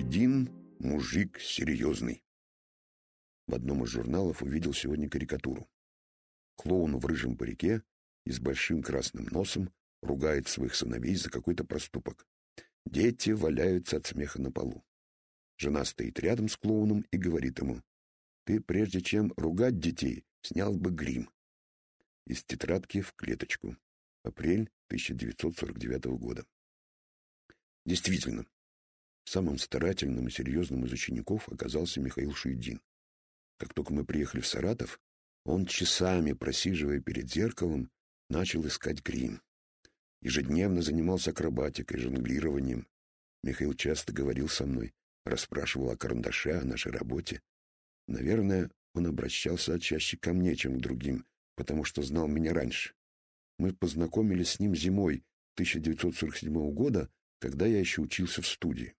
Шуйдин – мужик серьезный. В одном из журналов увидел сегодня карикатуру. Клоун в рыжем парике и с большим красным носом ругает своих сыновей за какой-то проступок. Дети валяются от смеха на полу. Жена стоит рядом с клоуном и говорит ему, «Ты, прежде чем ругать детей, снял бы грим». Из тетрадки в клеточку. Апрель 1949 года. Действительно, самым старательным и серьезным из учеников оказался Михаил Шуйдин. Как только мы приехали в Саратов, он часами, просиживая перед зеркалом, начал искать грим. Ежедневно занимался акробатикой, жонглированием. Михаил часто говорил со мной, расспрашивал о карандаше, о нашей работе. Наверное, он обращался чаще ко мне, чем к другим, потому что знал меня раньше. Мы познакомились с ним зимой 1947 года, когда я еще учился в студии.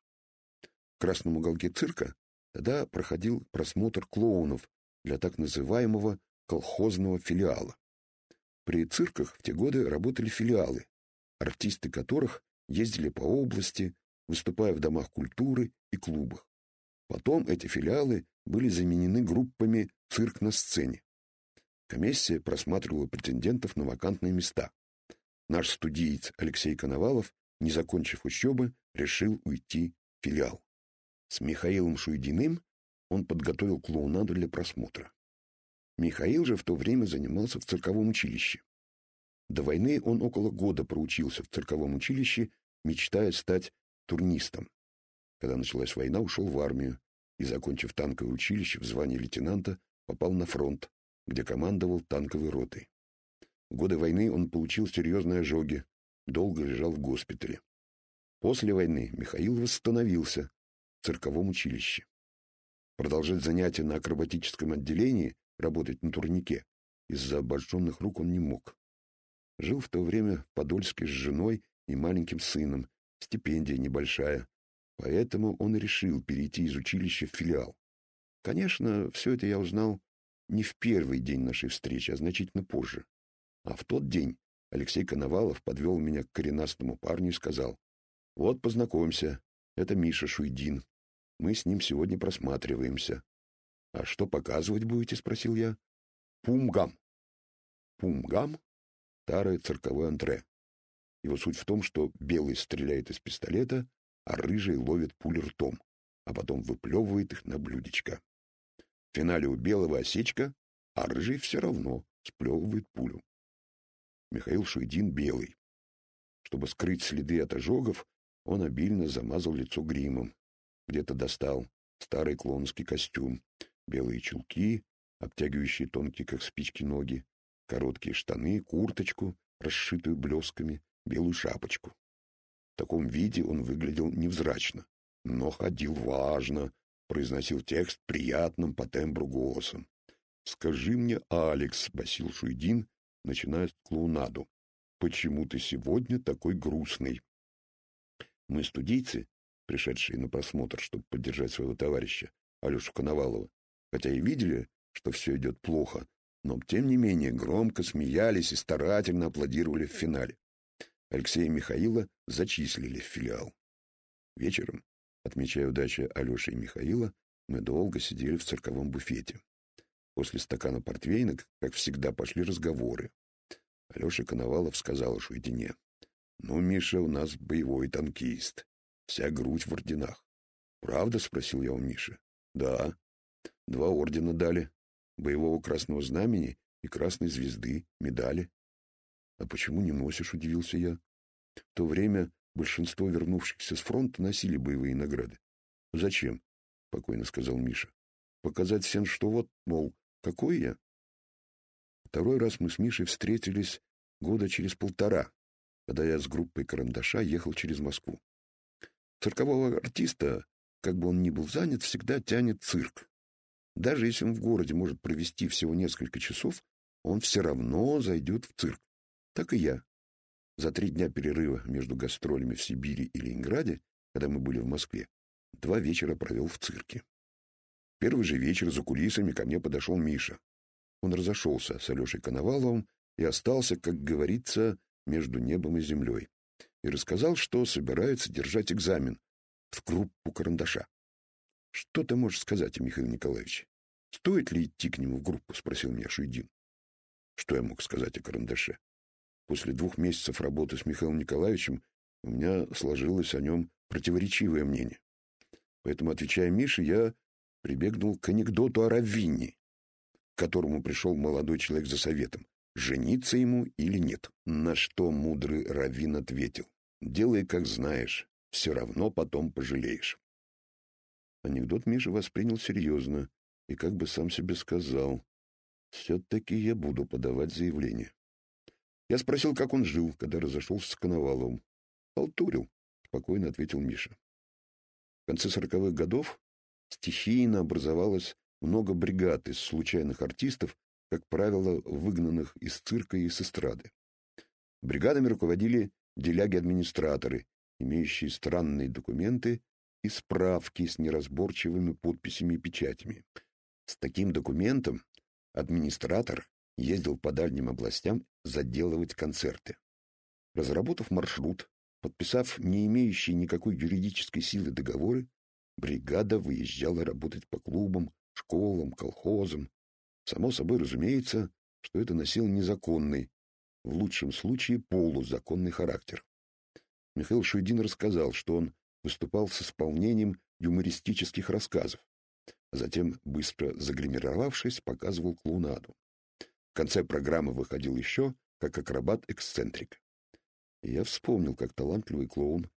Красном уголке цирка тогда проходил просмотр клоунов для так называемого колхозного филиала. При цирках в те годы работали филиалы, артисты которых ездили по области, выступая в домах культуры и клубах. Потом эти филиалы были заменены группами «Цирк на сцене». Комиссия просматривала претендентов на вакантные места. Наш студиец Алексей Коновалов, не закончив учебы, решил уйти в филиал. С Михаилом Шуйдиным он подготовил клоунаду для просмотра. Михаил же в то время занимался в цирковом училище. До войны он около года проучился в цирковом училище, мечтая стать турнистом. Когда началась война, ушел в армию и, закончив танковое училище в звании лейтенанта, попал на фронт, где командовал танковой ротой. В годы войны он получил серьезные ожоги, долго лежал в госпитале. После войны Михаил восстановился цирковом училище. Продолжать занятия на акробатическом отделении, работать на турнике, из-за обожженных рук он не мог. Жил в то время в Подольске с женой и маленьким сыном, стипендия небольшая. Поэтому он решил перейти из училища в филиал. Конечно, все это я узнал не в первый день нашей встречи, а значительно позже. А в тот день Алексей Коновалов подвел меня к коренастому парню и сказал, «Вот, познакомься, это Миша Шуйдин. Мы с ним сегодня просматриваемся». «А что показывать будете?» — спросил я. «Пумгам». «Пумгам?» старое цирковое антре. Его суть в том, что белый стреляет из пистолета, а рыжий ловит пули ртом, а потом выплевывает их на блюдечко. В финале у белого осечка, а рыжий все равно сплевывает пулю. Михаил Шуйдин белый. Чтобы скрыть следы от ожогов, он обильно замазал лицо гримом. Где-то достал старый клонский костюм, белые чулки, обтягивающие тонкие, как спички, ноги, короткие штаны, курточку, расшитую блесками, белую шапочку. В таком виде он выглядел невзрачно, но ходил важно, произносил текст приятным по тембру голосом. «Скажи мне, Алекс», — басил Шуйдин, начиная с клоунаду, «почему ты сегодня такой грустный?» Мы, студийцы, пришедшие на просмотр, чтобы поддержать своего товарища, Алешу Коновалова, хотя и видели, что все идет плохо, но, тем не менее, громко смеялись и старательно аплодировали в финале. Алексея Михаила зачислили в филиал. Вечером, отмечая удачу Алеши и Михаила, мы долго сидели в цирковом буфете. После стакана портвейна, как всегда, пошли разговоры. Алеша Коновалов сказал Шуйдине, «Ну, Миша у нас боевой танкист, вся грудь в орденах». «Правда?» — спросил я у Миши. «Да. Два ордена дали боевого красного знамени и красной звезды, медали. А почему не носишь, удивился я. В то время большинство вернувшихся с фронта носили боевые награды. Зачем? Спокойно сказал Миша. Показать всем, что вот, мол, какой я? Второй раз мы с Мишей встретились года через полтора, когда я с группой карандаша ехал через Москву. Циркового артиста, как бы он ни был занят, всегда тянет цирк. Даже если он в городе может провести всего несколько часов, он все равно зайдет в цирк. Так и я. За три дня перерыва между гастролями в Сибири и Ленинграде, когда мы были в Москве, два вечера провел в цирке. Первый же вечер за кулисами ко мне подошел Миша. Он разошелся с Алешей Коноваловым и остался, как говорится, между небом и землей. И рассказал, что собирается держать экзамен, в группу карандаша. Что ты можешь сказать о Михаиле Николаевиче? Стоит ли идти к нему в группу? Спросил меня Шуйдин. Что я мог сказать о карандаше? После двух месяцев работы с Михаилом Николаевичем у меня сложилось о нем противоречивое мнение. Поэтому, отвечая Мише, я прибегнул к анекдоту о Раввине, к которому пришел молодой человек за советом, жениться ему или нет. На что мудрый Раввин ответил, делай, как знаешь, все равно потом пожалеешь. Анекдот Миша воспринял серьезно и как бы сам себе сказал, все-таки я буду подавать заявление. Я спросил, как он жил, когда разошелся с Коноваловым. «Халтурил», — спокойно ответил Миша. В конце сороковых годов стихийно образовалось много бригад из случайных артистов, как правило, выгнанных из цирка и с эстрады. Бригадами руководили деляги-администраторы, имеющие странные документы и справки с неразборчивыми подписями и печатями. С таким документом администратор ездил по дальним областям заделывать концерты. Разработав маршрут, подписав не имеющие никакой юридической силы договоры, бригада выезжала работать по клубам, школам, колхозам. Само собой разумеется, что это носило незаконный, в лучшем случае полузаконный характер. Михаил Шуйдин рассказал, что он выступал с исполнением юмористических рассказов, а затем, быстро загримировавшись, показывал клоунаду. В конце программы выходил еще как акробат-эксцентрик. Я вспомнил, как талантливый клоун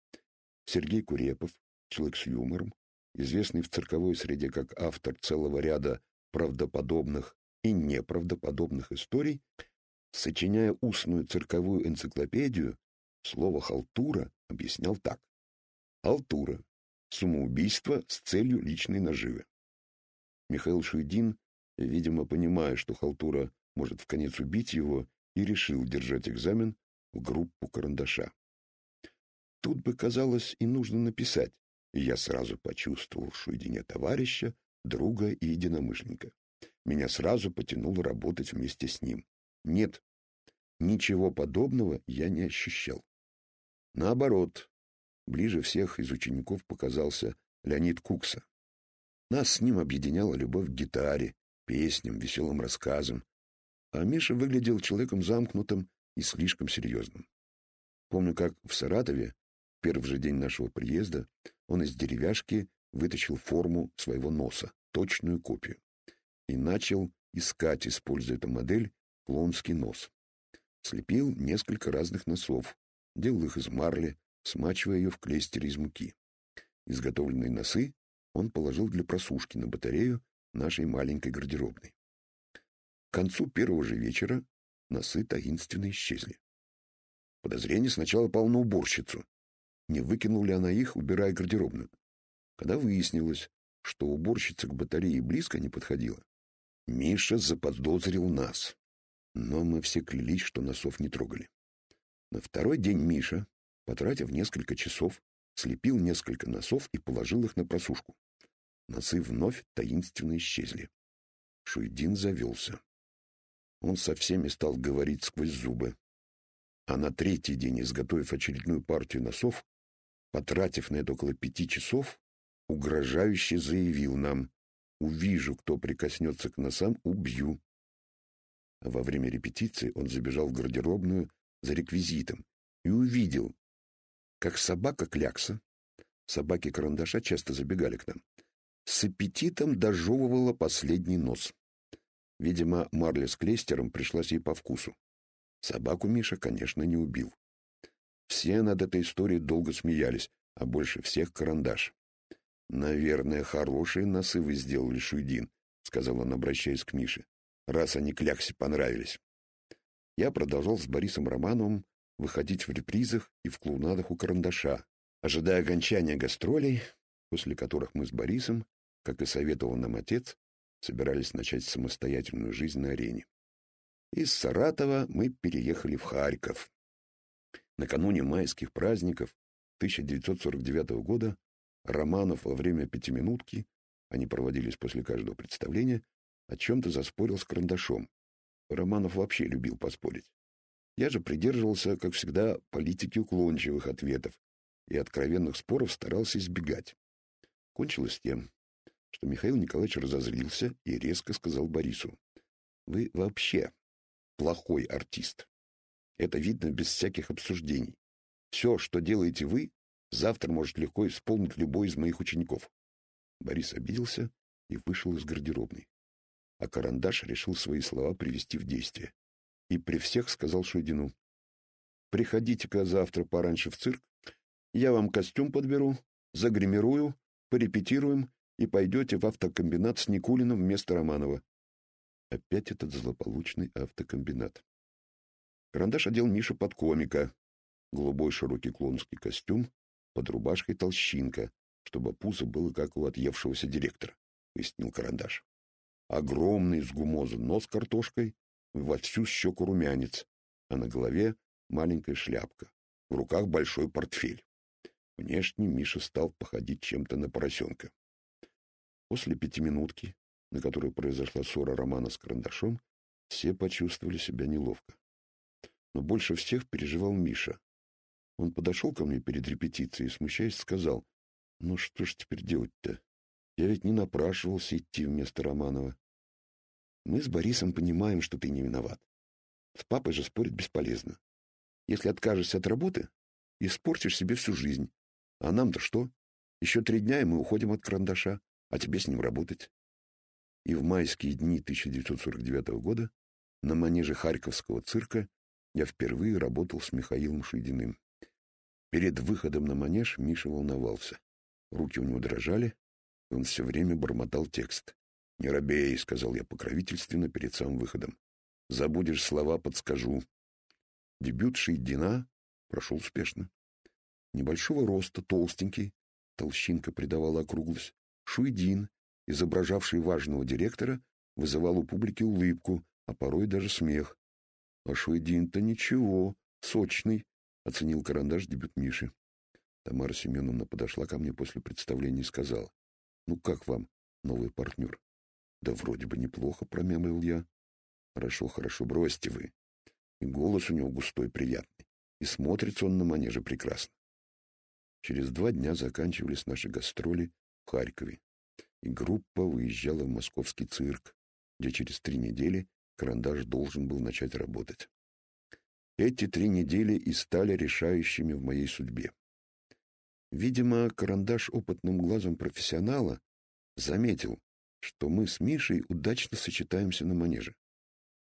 Сергей Курепов, человек с юмором, известный в цирковой среде как автор целого ряда правдоподобных и неправдоподобных историй, сочиняя устную цирковую энциклопедию, слово «халтура» объяснял так. Халтура — самоубийство с целью личной наживы. Михаил Шуйдин, видимо, понимая, что халтура может в конец убить его, и решил держать экзамен в группу карандаша. Тут бы, казалось, и нужно написать, и я сразу почувствовал в Шуйдине товарища, друга и единомышленника. Меня сразу потянуло работать вместе с ним. Нет, ничего подобного я не ощущал. Наоборот, ближе всех из учеников показался Леонид Кукса. Нас с ним объединяла любовь к гитаре, песням, веселым рассказам. А Миша выглядел человеком замкнутым и слишком серьезным. Помню, как в Саратове, первый же день нашего приезда, он из деревяшки вытащил форму своего носа, точную копию, и начал искать, используя эту модель, клонский нос. Слепил несколько разных носов, делал их из марли, смачивая ее в клейстере из муки. Изготовленные носы он положил для просушки на батарею нашей маленькой гардеробной. К концу первого же вечера носы таинственно исчезли. Подозрение сначала пало на уборщицу. Не выкинула ли она их, убирая гардеробную? Когда выяснилось, что уборщица к батарее близко не подходила, Миша заподозрил нас. Но мы все клялись, что носов не трогали. На второй день Миша, потратив несколько часов, слепил несколько носов и положил их на просушку. Носы вновь таинственно исчезли. Шуйдин завелся. Он со всеми стал говорить сквозь зубы. А на третий день, изготовив очередную партию носов, потратив на это около пяти часов, угрожающе заявил нам «Увижу, кто прикоснется к носам, убью». Во время репетиции он забежал в гардеробную за реквизитом и увидел, как собака Клякса, собаки Карандаша часто забегали к нам, с аппетитом дожевывала последний нос. Видимо, марля с клейстером пришлась ей по вкусу. Собаку Миша, конечно, не убил. Все над этой историей долго смеялись, а больше всех карандаш. «Наверное, хорошие носы вы сделали, Шуйдин», — сказал он, обращаясь к Мише, «раз они кляксе понравились». Я продолжал с Борисом Романовым выходить в репризах и в клоунадах у карандаша, ожидая окончания гастролей, после которых мы с Борисом, как и советовал нам отец, собирались начать самостоятельную жизнь на арене. Из Саратова мы переехали в Харьков. Накануне майских праздников 1949 года Романов во время пятиминутки, они проводились после каждого представления, о чем-то заспорил с карандашом. Романов вообще любил поспорить. Я же придерживался, как всегда, политики уклончивых ответов, и откровенных споров старался избегать. Кончилось тем, что Михаил Николаевич разозлился и резко сказал Борису, «Вы вообще плохой артист. Это видно без всяких обсуждений. Все, что делаете вы, завтра может легко исполнить любой из моих учеников». Борис обиделся и вышел из гардеробной. А Карандаш решил свои слова привести в действие. И при всех сказал Шуйдину, «Приходите-ка завтра пораньше в цирк, я вам костюм подберу, загримирую, порепетируем и пойдете в автокомбинат с Никулиным вместо Романова». Опять этот злополучный автокомбинат. Карандаш одел Миша под комика. Голубой широкий клоунский костюм, под рубашкой толщинка, чтобы пузо было как у отъевшегося директора, пояснил Карандаш. Огромный с гумоза нос картошкой, во всю щеку румянец, а на голове маленькая шляпка, в руках большой портфель. Внешне Миша стал походить чем-то на поросенка. После пятиминутки, на которой произошла ссора Романа с карандашом, все почувствовали себя неловко. Но больше всех переживал Миша. Он подошел ко мне перед репетицией и, смущаясь, сказал, «Ну что ж теперь делать-то? Я ведь не напрашивался идти вместо Романова. Мы с Борисом понимаем, что ты не виноват. С папой же спорить бесполезно. Если откажешься от работы, испортишь себе всю жизнь. А нам-то что? Еще три дня, и мы уходим от карандаша, а тебе с ним работать. И в майские дни 1949 года на манеже Харьковского цирка я впервые работал с Михаилом Шейдиным. Перед выходом на манеж Миша волновался. Руки у него дрожали, и он все время бормотал текст. «Не робей», — сказал я покровительственно перед самым выходом. «Забудешь слова, подскажу». Дебют Шейдина прошел успешно. Небольшого роста, толстенький, толщинка придавала округлость. Шуйдин, изображавший важного директора, вызывал у публики улыбку, а порой даже смех. А Шуйдин-то ничего, сочный, оценил карандаш дебют Миши. Тамара Семеновна подошла ко мне после представления и сказала, «Ну как вам, новый партнер?» «Да вроде бы неплохо», — промямлил я. «Хорошо, хорошо, бросьте вы». И голос у него густой, приятный. И смотрится он на манеже прекрасно. Через два дня заканчивались наши гастроли в Харькове, и группа выезжала в московский цирк, где через три недели карандаш должен был начать работать. Эти три недели и стали решающими в моей судьбе. Видимо, карандаш опытным глазом профессионала заметил, что мы с Мишей удачно сочетаемся на манеже.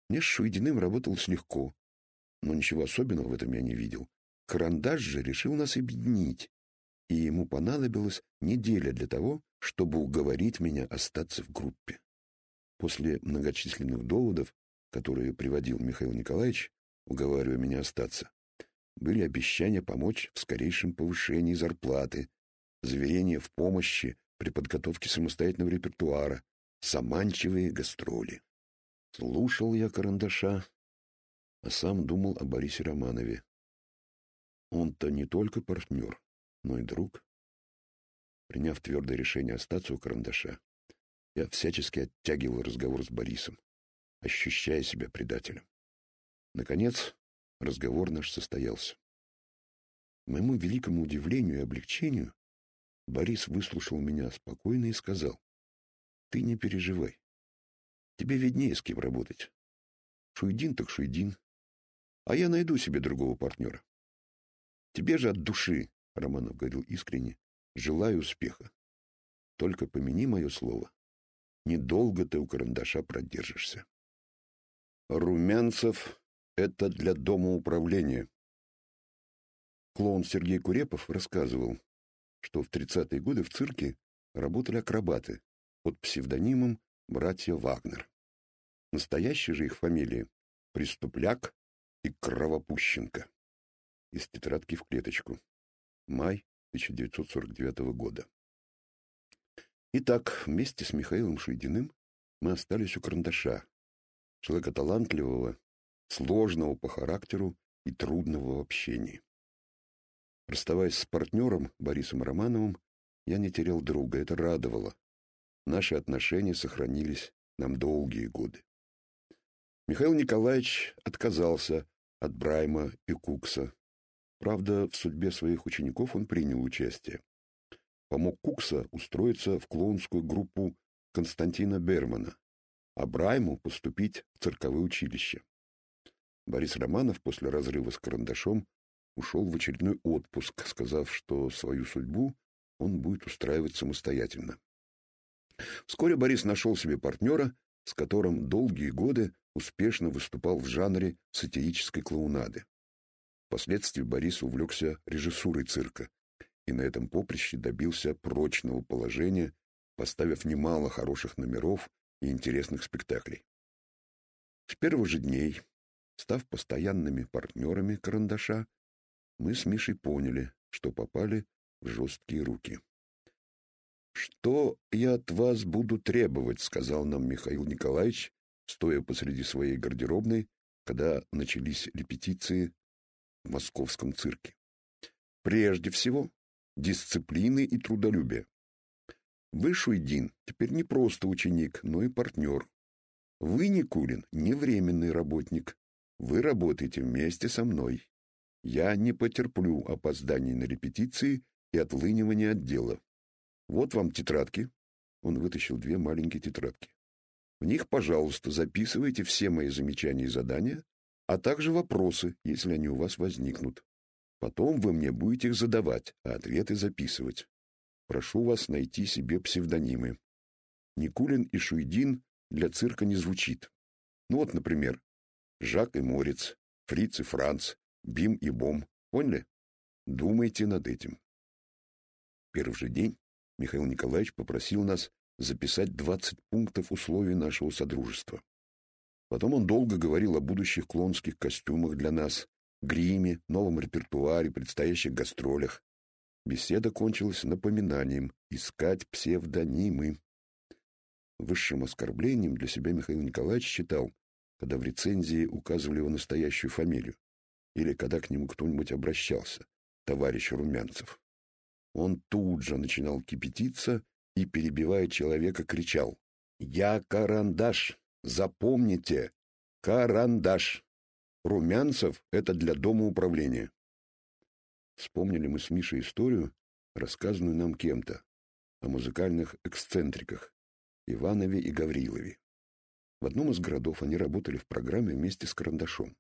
Мне с Шуйдиным работалось легко, но ничего особенного в этом я не видел. Карандаш же решил нас объединить, и ему понадобилась неделя для того, чтобы уговорить меня остаться в группе. После многочисленных доводов, которые приводил Михаил Николаевич, уговаривая меня остаться, были обещания помочь в скорейшем повышении зарплаты, заверения в помощи при подготовке самостоятельного репертуара, заманчивые гастроли. Слушал я карандаша, а сам думал о Борисе Романове. Он-то не только партнер, но и друг. Приняв твердое решение остаться у карандаша, я всячески оттягивал разговор с Борисом, ощущая себя предателем. Наконец, разговор наш состоялся. К моему великому удивлению и облегчению Борис выслушал меня спокойно и сказал, «Ты не переживай. Тебе виднее, с кем работать. Шуйдин так Шуйдин. А я найду себе другого партнера. Тебе же от души, — Романов говорил искренне, — желаю успеха. Только помяни мое слово. Недолго ты у карандаша продержишься. Румянцев — это для дома управления. Клоун Сергей Курепов рассказывал, что в 30-е годы в цирке работали акробаты под псевдонимом «Братья Вагнер». Настоящие же их фамилии — Преступляк и Кровопущенко. Из тетрадки в клеточку. Май 1949 года. Итак, вместе с Михаилом Шейдиным мы остались у карандаша, человека талантливого, сложного по характеру и трудного в общении. Расставаясь с партнером Борисом Романовым, я не терял друга, это радовало. Наши отношения сохранились нам долгие годы. Михаил Николаевич отказался от Брайма и Кукса. Правда, в судьбе своих учеников он принял участие. Помог Кукса устроиться в клоунскую группу Константина Бермана, а Брайму поступить в цирковое училище. Борис Романов после разрыва с карандашом ушел в очередной отпуск, сказав, что свою судьбу он будет устраивать самостоятельно. Вскоре Борис нашел себе партнера, с которым долгие годы успешно выступал в жанре сатирической клоунады. Впоследствии Борис увлекся режиссурой цирка и на этом поприще добился прочного положения, поставив немало хороших номеров и интересных спектаклей. С первых же дней, став постоянными партнерами карандаша, мы с Мишей поняли, что попали в жесткие руки. «Что я от вас буду требовать?» — сказал нам Михаил Николаевич, стоя посреди своей гардеробной, когда начались репетиции в московском цирке. «Прежде всего, дисциплины и трудолюбия. Вы, Шуйдин, теперь не просто ученик, но и партнер. Вы, Никулин, не временный работник. Вы работаете вместе со мной. Я не потерплю опозданий на репетиции и отлынивания от дела. Вот вам тетрадки. Он вытащил две маленькие тетрадки. В них, пожалуйста, записывайте все мои замечания и задания, а также вопросы, если они у вас возникнут. Потом вы мне будете их задавать, а ответы записывать. Прошу вас найти себе псевдонимы. Никулин и Шуйдин для цирка не звучит. Ну вот, например, Жак и Морец, Фриц и Франц, Бим и Бом. Поняли? Думайте над этим. Первый же день Михаил Николаевич попросил нас записать 20 пунктов условий нашего содружества. Потом он долго говорил о будущих клонских костюмах для нас, гриме, новом репертуаре, предстоящих гастролях. Беседа кончилась напоминанием искать псевдонимы. Высшим оскорблением для себя Михаил Николаевич считал, когда в рецензии указывали его настоящую фамилию, или когда к нему кто-нибудь обращался, товарищ Румянцев. Он тут же начинал кипятиться и, перебивая человека, кричал «Я карандаш! Запомните! Карандаш! Румянцев — это для дома управления!» Вспомнили мы с Мишей историю, рассказанную нам кем-то, о музыкальных эксцентриках Иванове и Гаврилове. В одном из городов они работали в программе вместе с карандашом.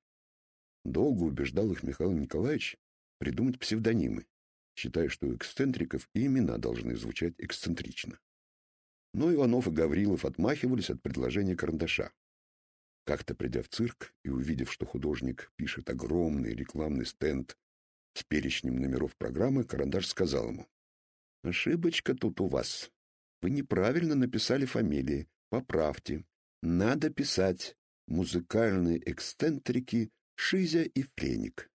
Долго убеждал их Михаил Николаевич придумать псевдонимы, считая, что у эксцентриков и имена должны звучать эксцентрично. Но Иванов и Гаврилов отмахивались от предложения карандаша. Как-то придя в цирк и увидев, что художник пишет огромный рекламный стенд с перечнем номеров программы, карандаш сказал ему, «Ошибочка тут у вас. Вы неправильно написали фамилии. Поправьте. Надо писать музыкальные эксцентрики Шизя и Френик».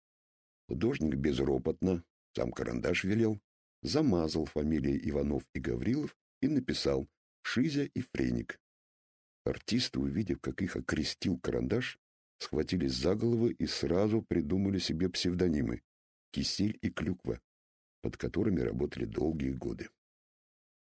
Художник безропотно сам карандаш велел, замазал фамилии Иванов и Гаврилов и написал «Шизя и Френик». Артисты, увидев, как их окрестил карандаш, схватились за головы и сразу придумали себе псевдонимы «Кисель» и «Клюква», под которыми работали долгие годы.